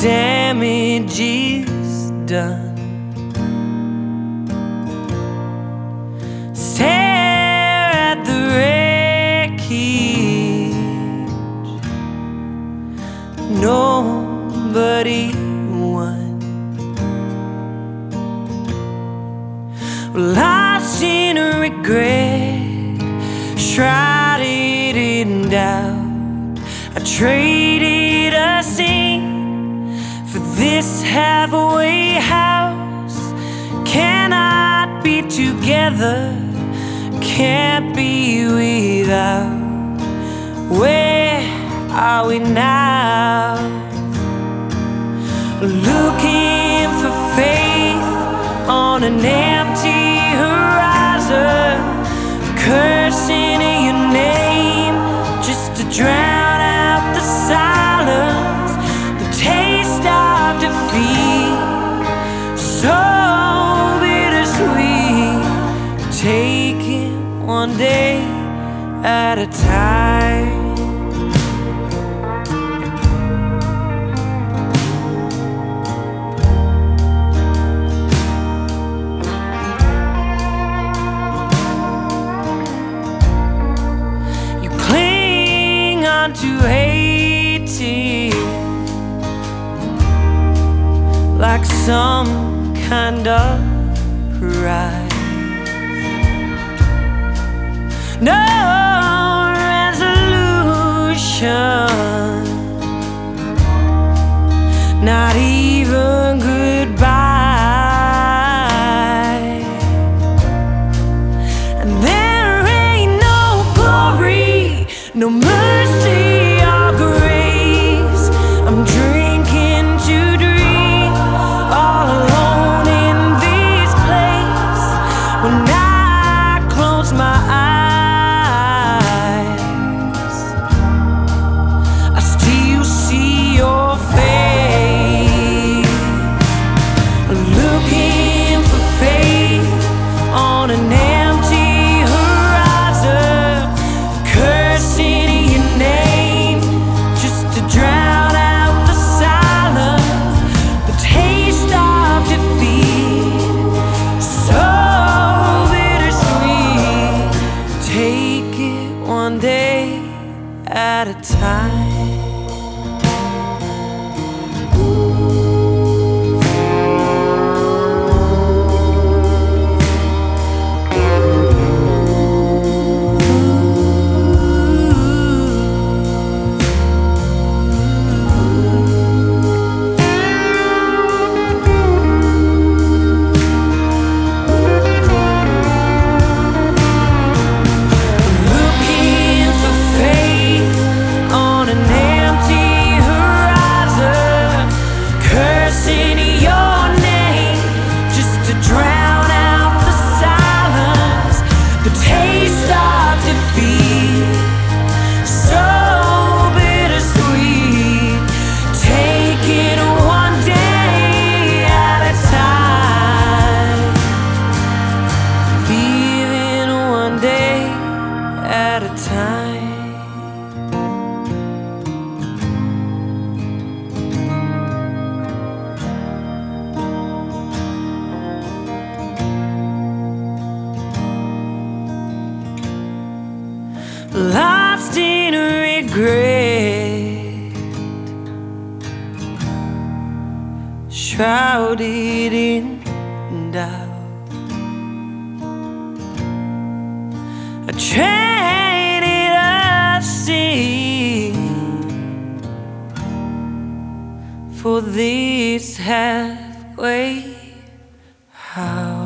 damage is done. Stare at the wreckage. Nobody won. Lost in regret, shrouded in doubt. I traded us in this halfway house. Cannot be together, can't be without. Where are we now? Looking at a time. You cling on to hating like some kind of pride. No goodbye. And there ain't no glory, no mercy or grace. I'm drinking to dream, all alone in this place. At a time. Lost in regret, shrouded in doubt. I traded us in for this halfway house.